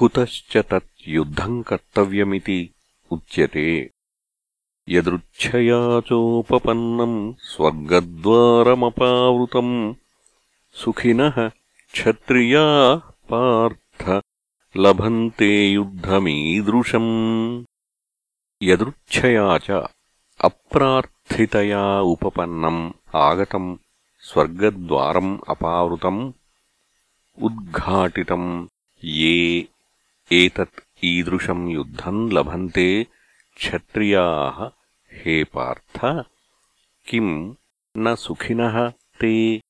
కుతశ్చ తత్ యుద్ధం కర్తవ్యమితి ఉచ్యతే యదృచ్ఛయా చోపపన్నం స్వర్గద్వారమపావృతం సుఖినః క్షత్రియా పార్థ లభంతే యుద్ధమీదృశం యదృచ్ఛయా చ అప్రార్థితయా ఉపపన్నం ఆగతం స్వర్గద్వారం అపావృతం ఉద్ఘాటితం ये एतत् ईदृशम् युद्धम् लभन्ते। क्षत्रियाः हे पार्थ किम् न सुखिनः ते